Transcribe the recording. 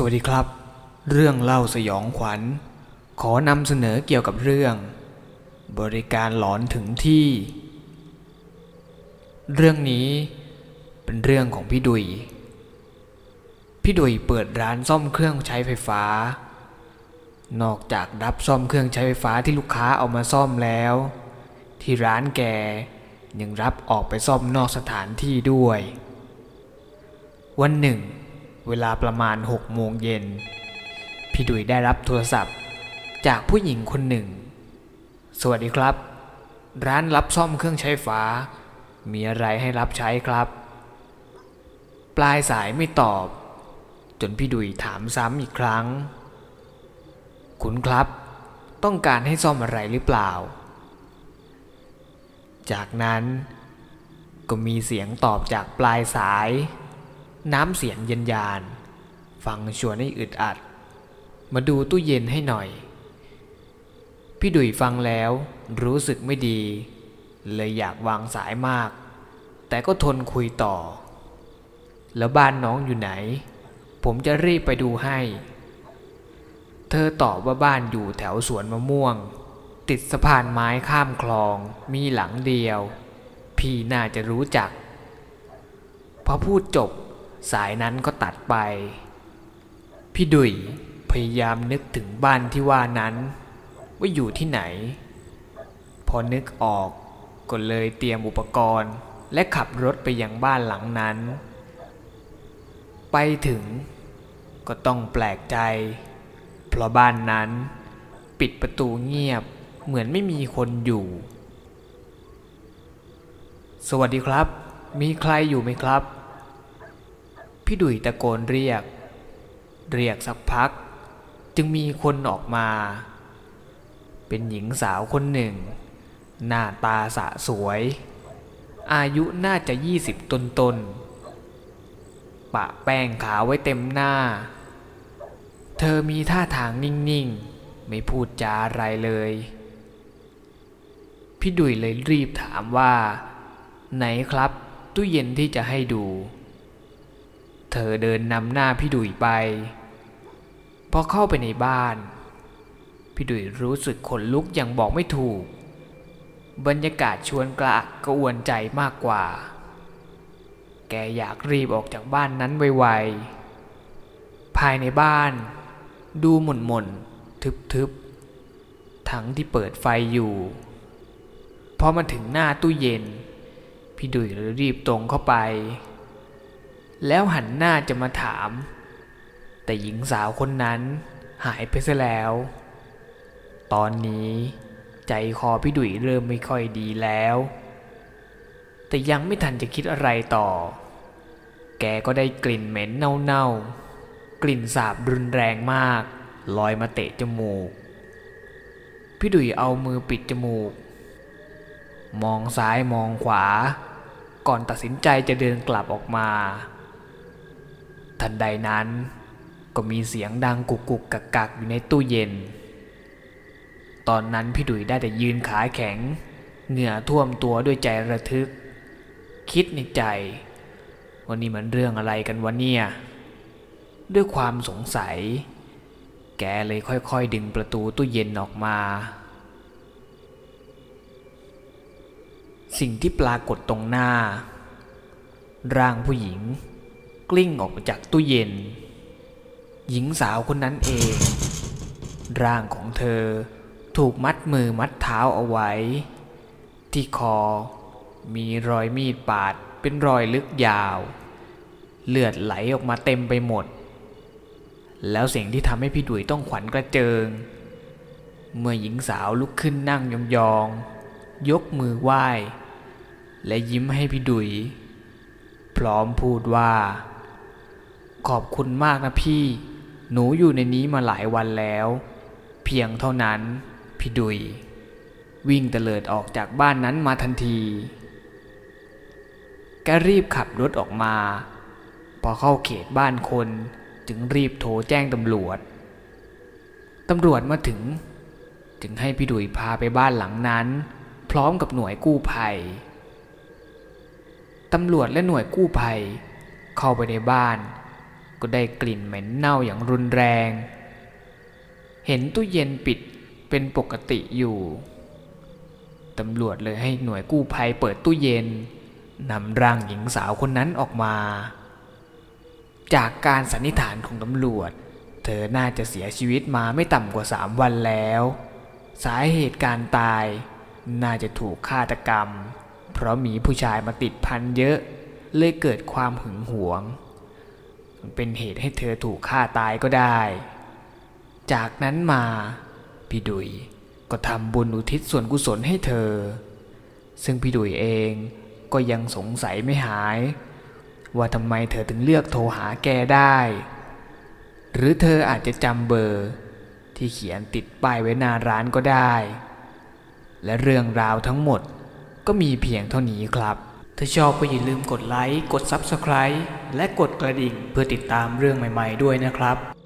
สวัสดีครับ เรื่องเล่าสยองขวัญ ขอนำเสนอเกี่ยวกับเรื่อง บริการหลอนถึงที่ เรื่องนี้เป็นเรื่องของพี่ดุย พี่ดุยเปิดร้านซ่อมเครื่องใช้ไฟฟ้า นอกจากรับซ่อมเครื่องใช้ไฟฟ้าที่ลูกค้าเอามาซ่อมแล้ว ที่ร้านแกยังรับออกไปซ่อมนอกสถานที่ด้วย วันหนึ่ง เวลาประมาณหกโมงเย็น พี่ดุยได้รับโทรศัพท์ จากผู้หญิงคนหนึ่ง สวัสดีครับ ร้านรับซ่อมเครื่องใช้ฟ้า มีอะไรให้รับใช้ครับ ปลายสายไม่ตอบ จนพี่ดุยถามซ้ำอีกครั้ง คุณครับ ต้องการให้ซ่อมอะไรหรือเปล่า จากนั้นก็มีเสียงตอบจากปลายสาย น้ำเสียงเย็นยาน ฟังชวนให้อึดอัด มาดูตู้เย็นให้หน่อย พี่ดุยฟังแล้วรู้สึกไม่ดี เลยอยากวางสายมาก แต่ก็ทนคุยต่อ แล้วบ้านน้องอยู่ไหน ผมจะรีบไปดูให้ เธอตอบว่าบ้านอยู่แถวสวนมะม่วง ติดสะพานไม้ข้ามคลอง มีหลังเดียว พี่น่าจะรู้จักพอพูดจบ สายนั้นก็ตัดไป พี่ดุยพยายามนึกถึงบ้านที่ว่านั้น ว่าอยู่ที่ไหน พอนึกออกก็เลยเตรียมอุปกรณ์และขับรถไปยังบ้านหลังนั้น ไปถึงก็ต้องแปลกใจ เพราะบ้านนั้นปิดประตูเงียบเหมือนไม่มีคนอยู่ สวัสดีครับ มีใครอยู่ไหมครับ พี่ดุยตะโกนเรียก เรียกสักพัก จึงมีคนออกมา เป็นหญิงสาวคนหนึ่ง หน้าตาสะสวย อายุน่าจะยี่สิบต้นต้นปะแป้งขาวไว้เต็มหน้า เธอมีท่าทางนิ่งๆ ไม่พูดจาอะไรเลย พี่ดุยเลยรีบถามว่า ไหนครับตู้เย็นที่จะให้ดู เธอเดินนำหน้าพี่ดุยไป พอเข้าไปในบ้าน พี่ดุยรู้สึกขนลุกอย่างบอกไม่ถูก บรรยากาศชวนกระอักกระอ่วนใจมากกว่า แกอยากรีบออกจากบ้านนั้นไวๆ ภายในบ้าน ดูหม่นหม่นทึบๆ ทั้งที่เปิดไฟอยู่ พอมาถึงหน้าตู้เย็น พี่ดุยเลยรีบตรงเข้าไป แล้วหันหน้าจะมาถาม แต่หญิงสาวคนนั้นหายไปซะแล้ว ตอนนี้ใจคอพี่ดุยเริ่มไม่ค่อยดีแล้ว แต่ยังไม่ทันจะคิดอะไรต่อ แกก็ได้กลิ่นเหม็นเน่าๆ กลิ่นสาบรุนแรงมาก ลอยมาเตะจมูก พี่ดุยเอามือปิดจมูก มองซ้ายมองขวา ก่อนตัดสินใจจะเดินกลับออกมา ทันใดนั้น ก็มีเสียงดังกุกกุกกักกักอยู่ในตู้เย็น ตอนนั้นพี่ดุยได้แต่ยืนขาแข็ง เหงื่อท่วมตัวด้วยใจระทึก คิดในใจว่านี่มันเรื่องอะไรกันวะเนี่ย ด้วยความสงสัย แกเลยค่อยๆ ดึงประตูตู้เย็นออกมา สิ่งที่ปรากฏตรงหน้า ร่างผู้หญิง กลิ้งออกมาจากตู้เย็น หญิงสาวคนนั้นเอง ร่างของเธอถูกมัดมือมัดเท้าเอาไว้ ที่คอมีรอยมีดปาดเป็นรอยลึกยาว เลือดไหลออกมาเต็มไปหมด แล้วเสิ่งที่ทำให้พี่ดุยต้องขวัญกระเจิง เมื่อหญิงสาวลุกขึ้นนั่งยองๆยกมือไหว้ และยิ้มให้พี่ดุย พร้อมพูดว่า ขอบคุณมากนะพี่ หนูอยู่ในนี้มาหลายวันแล้ว เพียงเท่านั้น พี่ดุย วิ่งเตลิดออกจากบ้านนั้นมาทันที แกรีบขับรถออกมา พอเข้าเขตบ้านคนจึงรีบโทรแจ้งตำรวจ ตำรวจมาถึง จึงให้พี่ดุยพาไปบ้านหลังนั้น พร้อมกับหน่วยกู้ภัย ตำรวจและหน่วยกู้ภัย เข้าไปในบ้าน ก็ได้กลิ่นเหม็นเน่าอย่างรุนแรง เห็นตู้เย็นปิดเป็นปกติอยู่ ตำรวจเลยให้หน่วยกู้ภัยเปิดตู้เย็นนำร่างหญิงสาวคนนั้นออกมา จากการสันนิษฐานของตำรวจ เธอน่าจะเสียชีวิตมาไม่ต่ำกว่าสามวันแล้ว สาเหตุการตาย น่าจะถูกฆาตกรรม เพราะมีผู้ชายมาติดพันเยอะ เลยเกิดความหึงหวง เป็นเหตุให้เธอถูกฆ่าตายก็ได้ จากนั้นมาพี่ดุยก็ทำบุญอุทิศส่วนกุศลให้เธอ ซึ่งพี่ดุยเองก็ยังสงสัยไม่หาย ว่าทำไมเธอถึงเลือกโทรหาแกได้ หรือเธออาจจะจำเบอร์ ที่เขียนติดป้ายไว้หน้าร้านก็ได้ และเรื่องราวทั้งหมดก็มีเพียงเท่านี้ครับ ถ้าชอบก็อย่าลืมกดไลค์ กด Subscribe และกดกระดิ่งเพื่อติดตามเรื่องใหม่ ๆ ด้วยนะครับ